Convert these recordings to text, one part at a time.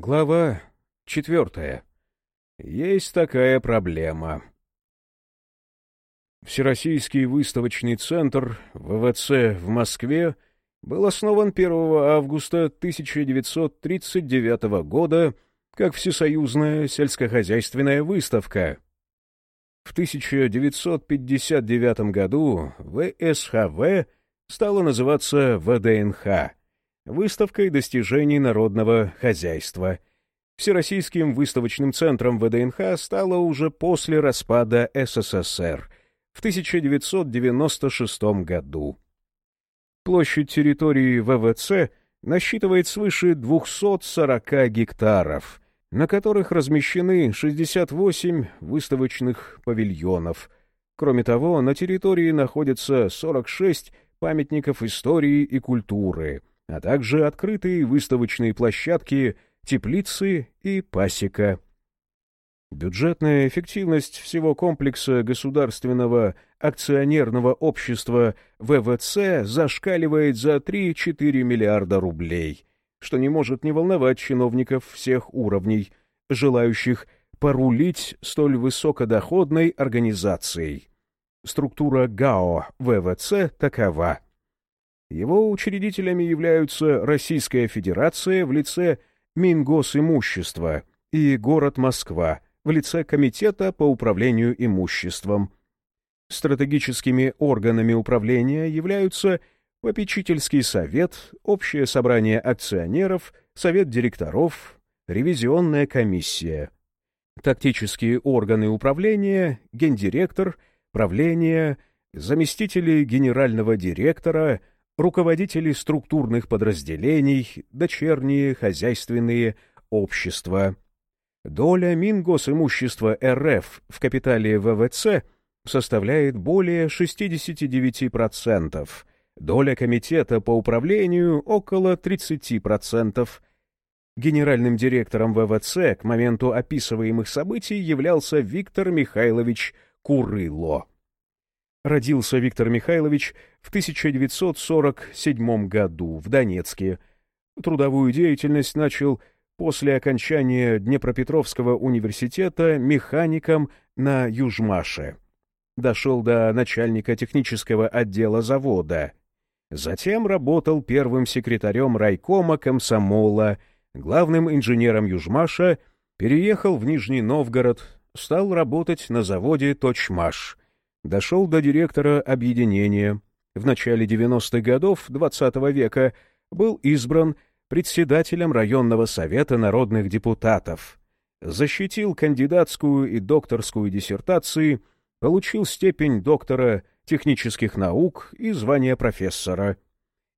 Глава четвертая. Есть такая проблема. Всероссийский выставочный центр ВВЦ в Москве был основан 1 августа 1939 года как Всесоюзная сельскохозяйственная выставка. В 1959 году ВСХВ стала называться ВДНХ выставкой достижений народного хозяйства. Всероссийским выставочным центром ВДНХ стало уже после распада СССР в 1996 году. Площадь территории ВВЦ насчитывает свыше 240 гектаров, на которых размещены 68 выставочных павильонов. Кроме того, на территории находятся 46 памятников истории и культуры — а также открытые выставочные площадки, теплицы и пасека. Бюджетная эффективность всего комплекса государственного акционерного общества ВВЦ зашкаливает за 3-4 миллиарда рублей, что не может не волновать чиновников всех уровней, желающих порулить столь высокодоходной организацией. Структура ГАО ВВЦ такова — его учредителями являются Российская Федерация в лице Мингосимущества и город Москва в лице Комитета по управлению имуществом. Стратегическими органами управления являются Попечительский совет, Общее собрание акционеров, Совет директоров, Ревизионная комиссия. Тактические органы управления, гендиректор, правление, заместители генерального директора – руководители структурных подразделений, дочерние хозяйственные общества. Доля Мингосимущества РФ в капитале ВВЦ составляет более 69%, доля Комитета по управлению — около 30%. Генеральным директором ВВЦ к моменту описываемых событий являлся Виктор Михайлович Курыло. Родился Виктор Михайлович в 1947 году в Донецке. Трудовую деятельность начал после окончания Днепропетровского университета механиком на Южмаше. Дошел до начальника технического отдела завода. Затем работал первым секретарем райкома комсомола, главным инженером Южмаша, переехал в Нижний Новгород, стал работать на заводе «Точмаш», дошел до директора объединения. В начале 90-х годов XX -го века был избран председателем районного совета народных депутатов, защитил кандидатскую и докторскую диссертации, получил степень доктора технических наук и звание профессора.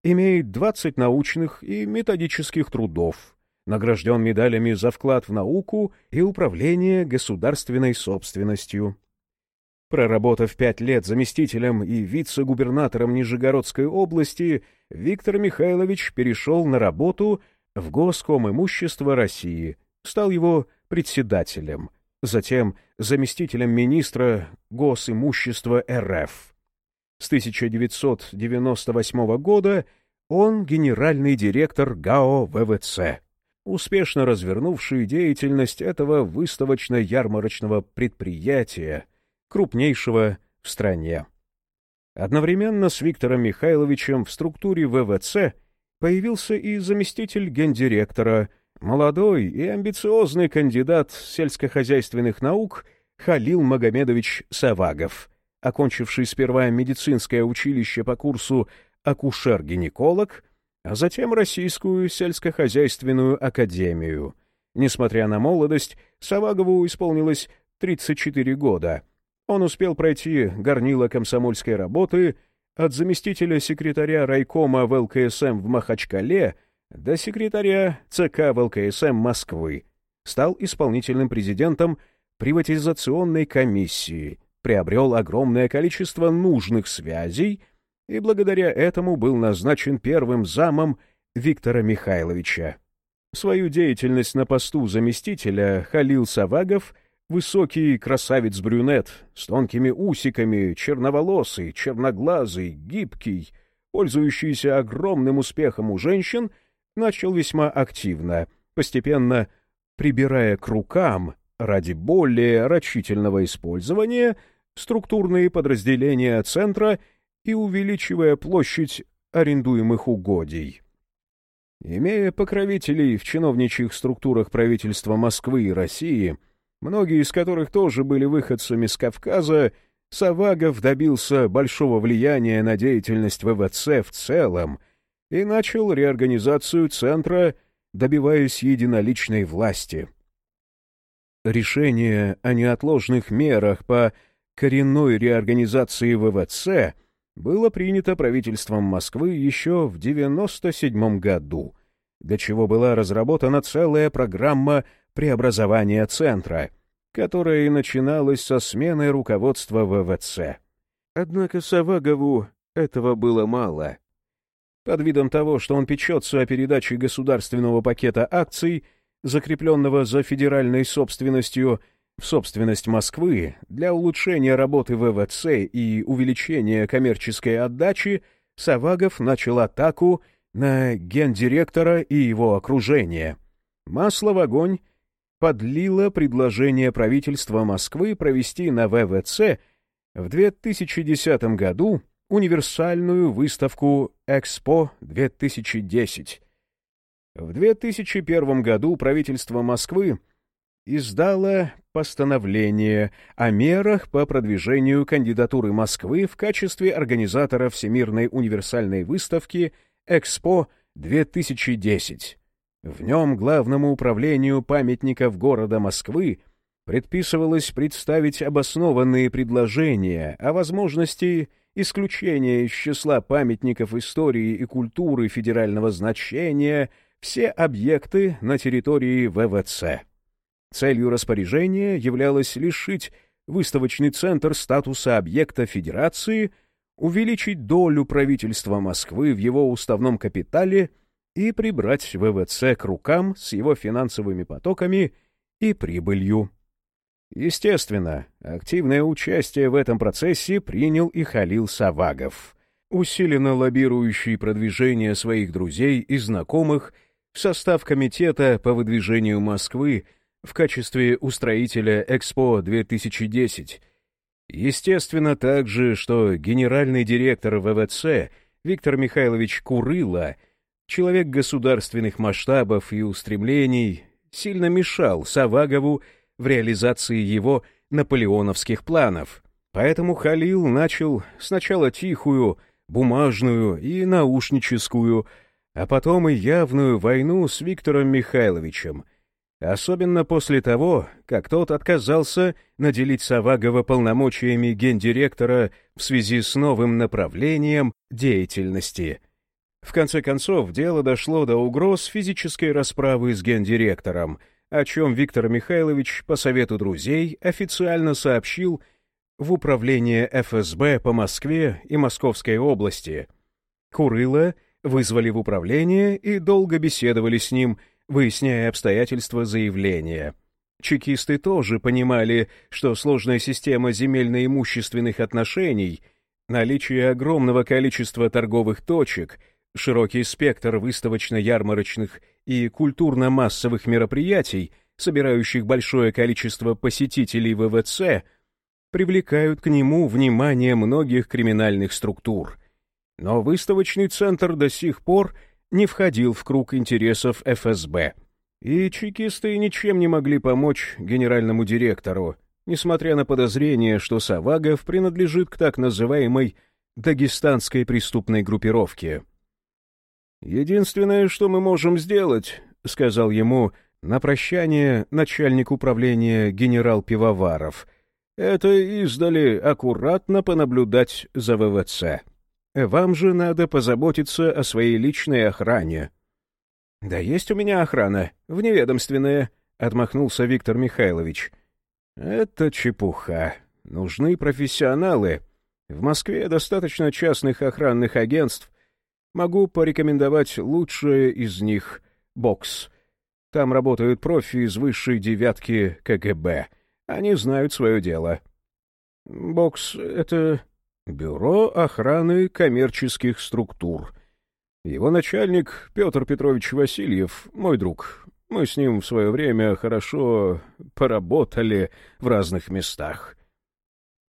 Имеет 20 научных и методических трудов, награжден медалями за вклад в науку и управление государственной собственностью. Проработав пять лет заместителем и вице-губернатором Нижегородской области, Виктор Михайлович перешел на работу в Госком имущество России, стал его председателем, затем заместителем министра Госимущества РФ. С 1998 года он генеральный директор ГАО ВВЦ, успешно развернувший деятельность этого выставочно-ярмарочного предприятия, крупнейшего в стране. Одновременно с Виктором Михайловичем в структуре ВВЦ появился и заместитель гендиректора, молодой и амбициозный кандидат сельскохозяйственных наук Халил Магомедович Савагов, окончивший сперва медицинское училище по курсу акушер-гинеколог, а затем Российскую сельскохозяйственную академию. Несмотря на молодость, Савагову исполнилось 34 года — он успел пройти горнило комсомольской работы от заместителя секретаря райкома в ЛКСМ в Махачкале до секретаря ЦК в ЛКСМ Москвы, стал исполнительным президентом приватизационной комиссии, приобрел огромное количество нужных связей и благодаря этому был назначен первым замом Виктора Михайловича. Свою деятельность на посту заместителя Халил Савагов — Высокий красавец-брюнет с тонкими усиками, черноволосый, черноглазый, гибкий, пользующийся огромным успехом у женщин, начал весьма активно, постепенно прибирая к рукам ради более рачительного использования структурные подразделения центра и увеличивая площадь арендуемых угодий. Имея покровителей в чиновничьих структурах правительства Москвы и России, многие из которых тоже были выходцами с Кавказа, Савагов добился большого влияния на деятельность ВВЦ в целом и начал реорганизацию центра, добиваясь единоличной власти. Решение о неотложных мерах по коренной реорганизации ВВЦ было принято правительством Москвы еще в 1997 году, для чего была разработана целая программа преобразования центра, которая и начиналась со смены руководства ВВЦ. Однако Савагову этого было мало. Под видом того, что он печется о передаче государственного пакета акций — закрепленного за федеральной собственностью в собственность Москвы, для улучшения работы ВВЦ и увеличения коммерческой отдачи, Савагов начал атаку на гендиректора и его окружение. Масло в огонь подлило предложение правительства Москвы провести на ВВЦ в 2010 году универсальную выставку «Экспо-2010», в 2001 году правительство Москвы издало постановление о мерах по продвижению кандидатуры Москвы в качестве организатора Всемирной универсальной выставки «Экспо-2010». В нем Главному управлению памятников города Москвы предписывалось представить обоснованные предложения о возможности исключения из числа памятников истории и культуры федерального значения – все объекты на территории ВВЦ. Целью распоряжения являлось лишить выставочный центр статуса объекта Федерации, увеличить долю правительства Москвы в его уставном капитале и прибрать ВВЦ к рукам с его финансовыми потоками и прибылью. Естественно, активное участие в этом процессе принял и Халил Савагов, усиленно лоббирующий продвижение своих друзей и знакомых в состав комитета по выдвижению Москвы в качестве устроителя Экспо-2010. Естественно также, что генеральный директор ВВЦ Виктор Михайлович Курыла, человек государственных масштабов и устремлений, сильно мешал Савагову в реализации его наполеоновских планов. Поэтому Халил начал сначала тихую, бумажную и наушническую, а потом и явную войну с Виктором Михайловичем, особенно после того, как тот отказался наделить Савагова полномочиями гендиректора в связи с новым направлением деятельности. В конце концов, дело дошло до угроз физической расправы с гендиректором, о чем Виктор Михайлович по совету друзей официально сообщил в управление ФСБ по Москве и Московской области. Курыло — вызвали в управление и долго беседовали с ним, выясняя обстоятельства заявления. Чекисты тоже понимали, что сложная система земельно-имущественных отношений, наличие огромного количества торговых точек, широкий спектр выставочно-ярмарочных и культурно-массовых мероприятий, собирающих большое количество посетителей ВВЦ, привлекают к нему внимание многих криминальных структур. Но выставочный центр до сих пор не входил в круг интересов ФСБ. И чекисты ничем не могли помочь генеральному директору, несмотря на подозрение, что Савагов принадлежит к так называемой дагестанской преступной группировке. «Единственное, что мы можем сделать», — сказал ему на прощание начальник управления генерал Пивоваров, — «это издали аккуратно понаблюдать за ВВЦ». Вам же надо позаботиться о своей личной охране». «Да есть у меня охрана, вневедомственная», — отмахнулся Виктор Михайлович. «Это чепуха. Нужны профессионалы. В Москве достаточно частных охранных агентств. Могу порекомендовать лучшее из них — «Бокс». Там работают профи из высшей девятки КГБ. Они знают свое дело. «Бокс — это Бюро охраны коммерческих структур. Его начальник Петр Петрович Васильев, мой друг. Мы с ним в свое время хорошо поработали в разных местах».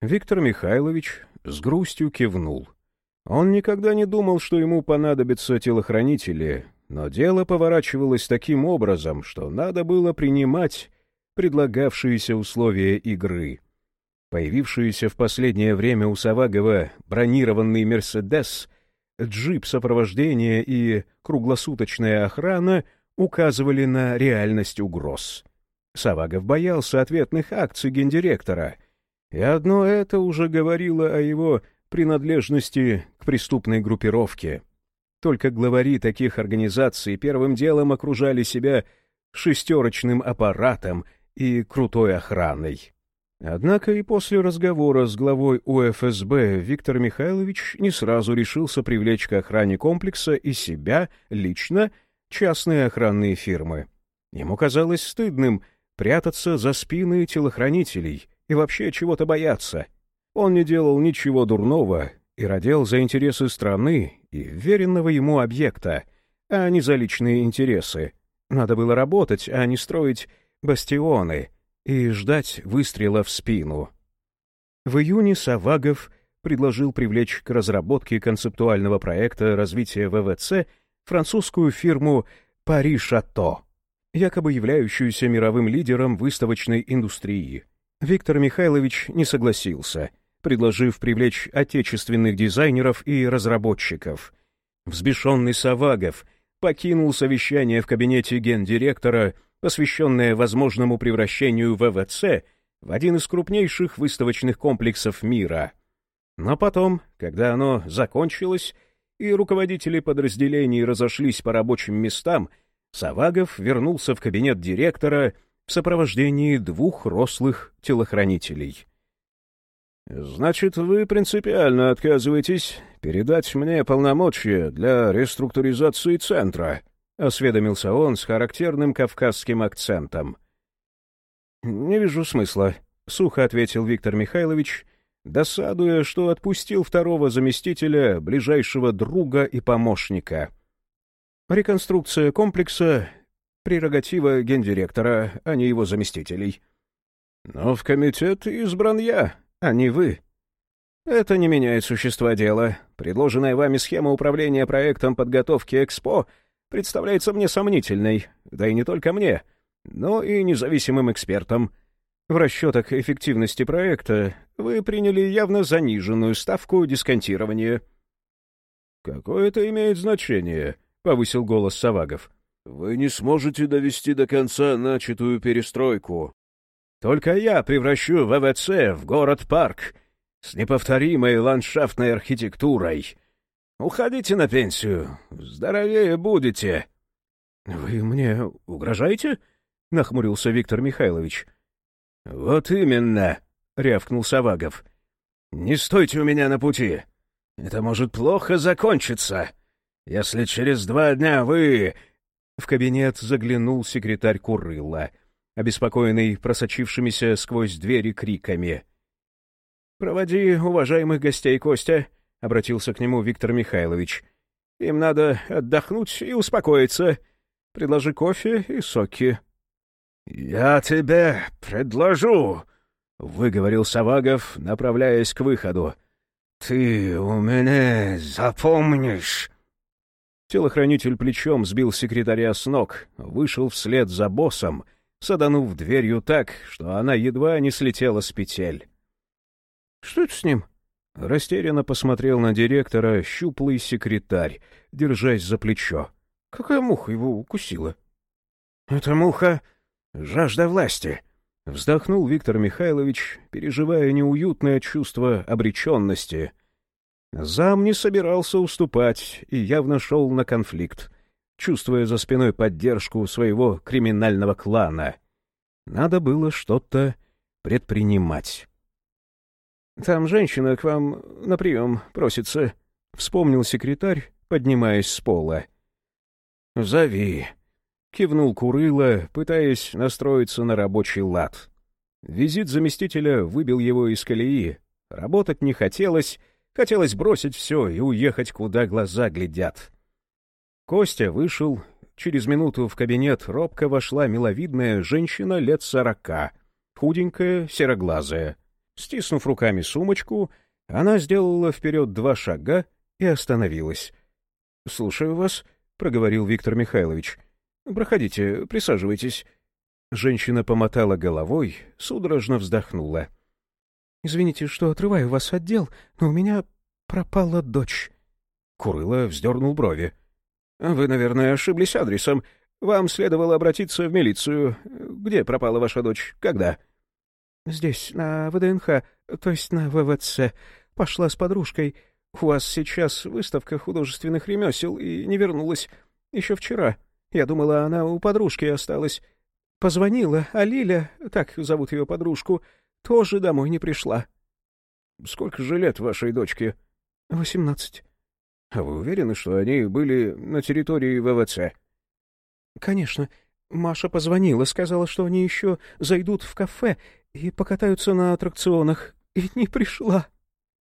Виктор Михайлович с грустью кивнул. Он никогда не думал, что ему понадобятся телохранители, но дело поворачивалось таким образом, что надо было принимать предлагавшиеся условия игры. Появившийся в последнее время у Савагова бронированный «Мерседес», джип сопровождения и круглосуточная охрана указывали на реальность угроз. Савагов боялся ответных акций гендиректора, и одно это уже говорило о его принадлежности к преступной группировке. Только главари таких организаций первым делом окружали себя шестерочным аппаратом и крутой охраной. Однако и после разговора с главой УФСБ Виктор Михайлович не сразу решился привлечь к охране комплекса и себя, лично, частные охранные фирмы. Ему казалось стыдным прятаться за спины телохранителей и вообще чего-то бояться. Он не делал ничего дурного и родил за интересы страны и веренного ему объекта, а не за личные интересы. Надо было работать, а не строить бастионы и ждать выстрела в спину. В июне Савагов предложил привлечь к разработке концептуального проекта развития ВВЦ французскую фирму «Пари Шато», якобы являющуюся мировым лидером выставочной индустрии. Виктор Михайлович не согласился, предложив привлечь отечественных дизайнеров и разработчиков. Взбешенный Савагов покинул совещание в кабинете гендиректора посвященное возможному превращению ВВЦ в один из крупнейших выставочных комплексов мира. Но потом, когда оно закончилось, и руководители подразделений разошлись по рабочим местам, Савагов вернулся в кабинет директора в сопровождении двух рослых телохранителей. «Значит, вы принципиально отказываетесь передать мне полномочия для реструктуризации центра?» — осведомился он с характерным кавказским акцентом. «Не вижу смысла», — сухо ответил Виктор Михайлович, досадуя, что отпустил второго заместителя, ближайшего друга и помощника. «Реконструкция комплекса — прерогатива гендиректора, а не его заместителей». «Но в комитет избран я, а не вы», это не меняет существа дела. Предложенная вами схема управления проектом подготовки Экспо представляется мне сомнительной, да и не только мне, но и независимым экспертам. В расчетах эффективности проекта вы приняли явно заниженную ставку дисконтирования. «Какое это имеет значение?» — повысил голос Савагов. «Вы не сможете довести до конца начатую перестройку. Только я превращу ВВЦ в город-парк с неповторимой ландшафтной архитектурой, Уходите на пенсию. Здоровее будете. — Вы мне угрожаете? — нахмурился Виктор Михайлович. — Вот именно, — рявкнул Савагов. — Не стойте у меня на пути. Это может плохо закончиться. Если через два дня вы... В кабинет заглянул секретарь Курыла, обеспокоенный просочившимися сквозь двери криками. — Проводи уважаемых гостей, Костя, —— обратился к нему Виктор Михайлович. «Им надо отдохнуть и успокоиться. Предложи кофе и соки». «Я тебе предложу», — выговорил Савагов, направляясь к выходу. «Ты у меня запомнишь». Телохранитель плечом сбил секретаря с ног, вышел вслед за боссом, саданув дверью так, что она едва не слетела с петель. «Что это с ним?» Растерянно посмотрел на директора щуплый секретарь, держась за плечо. Какая муха его укусила? — Это муха — жажда власти, — вздохнул Виктор Михайлович, переживая неуютное чувство обреченности. Зам не собирался уступать и явно шел на конфликт, чувствуя за спиной поддержку своего криминального клана. Надо было что-то предпринимать. «Там женщина к вам на прием просится», — вспомнил секретарь, поднимаясь с пола. «Зови», — кивнул Курыло, пытаясь настроиться на рабочий лад. Визит заместителя выбил его из колеи. Работать не хотелось, хотелось бросить все и уехать, куда глаза глядят. Костя вышел, Через минуту в кабинет робко вошла миловидная женщина лет сорока, худенькая, сероглазая. Стиснув руками сумочку, она сделала вперед два шага и остановилась. — Слушаю вас, — проговорил Виктор Михайлович. — Проходите, присаживайтесь. Женщина помотала головой, судорожно вздохнула. — Извините, что отрываю вас от дел, но у меня пропала дочь. Курыла вздернул брови. «Вы, наверное, ошиблись адресом. Вам следовало обратиться в милицию. Где пропала ваша дочь? Когда?» «Здесь, на ВДНХ, то есть на ВВЦ. Пошла с подружкой. У вас сейчас выставка художественных ремесел и не вернулась. Еще вчера. Я думала, она у подружки осталась. Позвонила, а Лиля, так зовут ее подружку, тоже домой не пришла». «Сколько же лет вашей дочке?» «Восемнадцать». А вы уверены, что они были на территории ВВЦ? Конечно. Маша позвонила, сказала, что они еще зайдут в кафе и покатаются на аттракционах. И не пришла.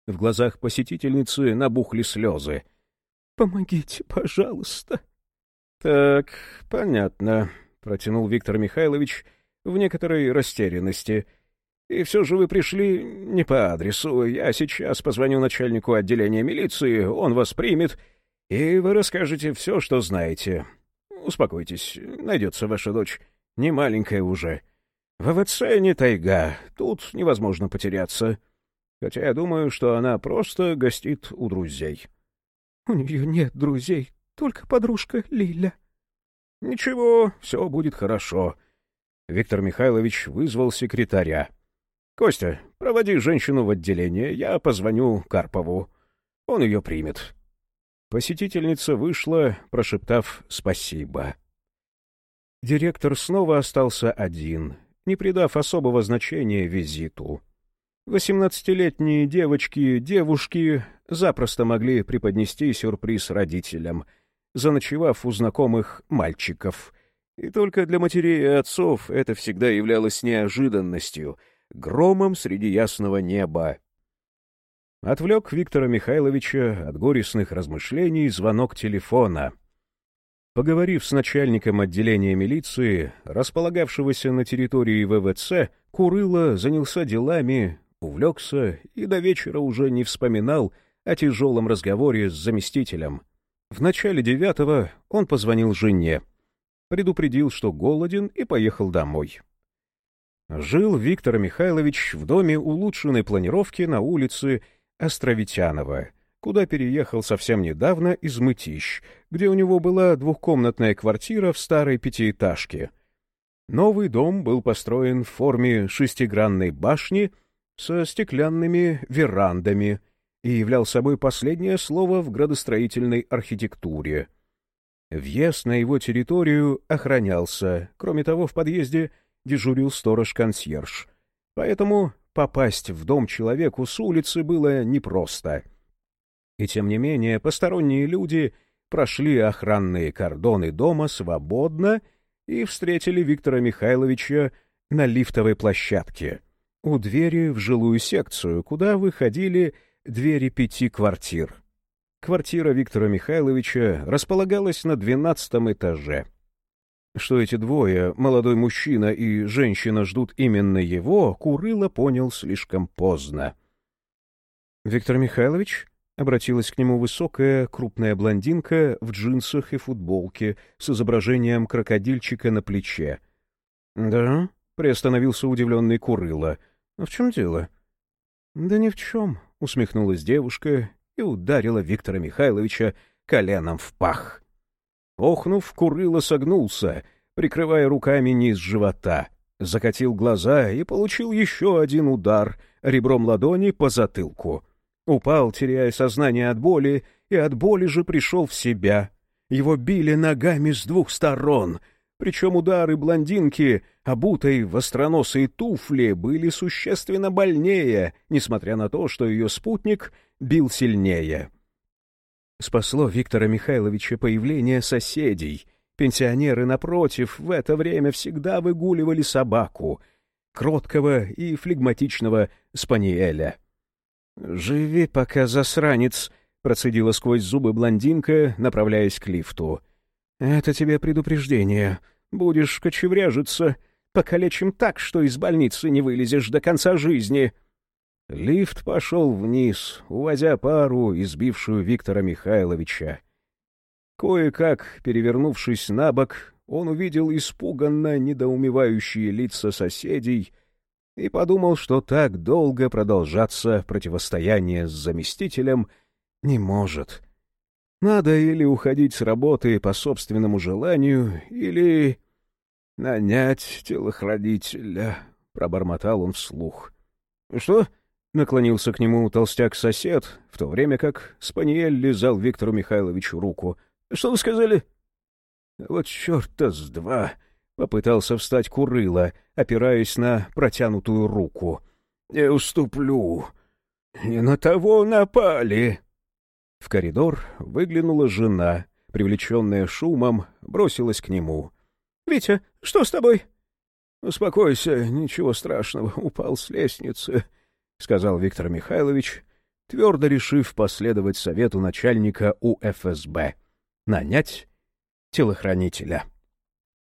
В глазах посетительницы набухли слезы. «Помогите, пожалуйста». «Так, понятно», — протянул Виктор Михайлович в некоторой растерянности. И все же вы пришли не по адресу. Я сейчас позвоню начальнику отделения милиции, он вас примет, и вы расскажете все, что знаете. Успокойтесь, найдется ваша дочь. Не маленькая уже. ВВЦ не тайга, тут невозможно потеряться. Хотя я думаю, что она просто гостит у друзей. — У нее нет друзей, только подружка Лиля. — Ничего, все будет хорошо. Виктор Михайлович вызвал секретаря. «Костя, проводи женщину в отделение, я позвоню Карпову. Он ее примет». Посетительница вышла, прошептав «спасибо». Директор снова остался один, не придав особого значения визиту. Восемнадцатилетние девочки, девушки запросто могли преподнести сюрприз родителям, заночевав у знакомых мальчиков. И только для матерей и отцов это всегда являлось неожиданностью — громом среди ясного неба. Отвлек Виктора Михайловича от горестных размышлений звонок телефона. Поговорив с начальником отделения милиции, располагавшегося на территории ВВЦ, Курыло занялся делами, увлекся и до вечера уже не вспоминал о тяжелом разговоре с заместителем. В начале девятого он позвонил жене, предупредил, что голоден, и поехал домой. Жил Виктор Михайлович в доме улучшенной планировки на улице Островитянова, куда переехал совсем недавно из Мытищ, где у него была двухкомнатная квартира в старой пятиэтажке. Новый дом был построен в форме шестигранной башни со стеклянными верандами и являл собой последнее слово в градостроительной архитектуре. Въезд на его территорию охранялся, кроме того, в подъезде — дежурил сторож-консьерж. Поэтому попасть в дом человеку с улицы было непросто. И тем не менее посторонние люди прошли охранные кордоны дома свободно и встретили Виктора Михайловича на лифтовой площадке, у двери в жилую секцию, куда выходили двери пяти квартир. Квартира Виктора Михайловича располагалась на двенадцатом этаже — что эти двое, молодой мужчина и женщина, ждут именно его, Курыло понял слишком поздно. «Виктор Михайлович?» — обратилась к нему высокая, крупная блондинка в джинсах и футболке с изображением крокодильчика на плече. «Да?» — приостановился удивленный Курыло. «А в чем дело?» «Да ни в чем», — усмехнулась девушка и ударила Виктора Михайловича коленом в пах. Охнув, Курыло согнулся, прикрывая руками низ живота, закатил глаза и получил еще один удар ребром ладони по затылку. Упал, теряя сознание от боли, и от боли же пришел в себя. Его били ногами с двух сторон, причем удары блондинки, обутой в остроносые туфли, были существенно больнее, несмотря на то, что ее спутник бил сильнее. Спасло Виктора Михайловича появление соседей. Пенсионеры, напротив, в это время всегда выгуливали собаку, кроткого и флегматичного спаниеля. «Живи пока, засранец!» — процедила сквозь зубы блондинка, направляясь к лифту. «Это тебе предупреждение. Будешь кочевряжиться. Покалечим так, что из больницы не вылезешь до конца жизни». Лифт пошел вниз, увозя пару, избившую Виктора Михайловича. Кое-как, перевернувшись на бок, он увидел испуганно недоумевающие лица соседей и подумал, что так долго продолжаться противостояние с заместителем не может. Надо или уходить с работы по собственному желанию, или нанять телохранителя, — пробормотал он вслух. — Что? — наклонился к нему толстяк-сосед, в то время как Спаниель лизал Виктору Михайловичу руку. — Что вы сказали? — Вот черта с два! — попытался встать Курыла, опираясь на протянутую руку. — Не уступлю. Не на того напали. В коридор выглянула жена, привлеченная шумом, бросилась к нему. — Витя, что с тобой? — Успокойся, ничего страшного, упал с лестницы, — сказал Виктор Михайлович, твердо решив последовать совету начальника УФСБ — нанять телохранителя.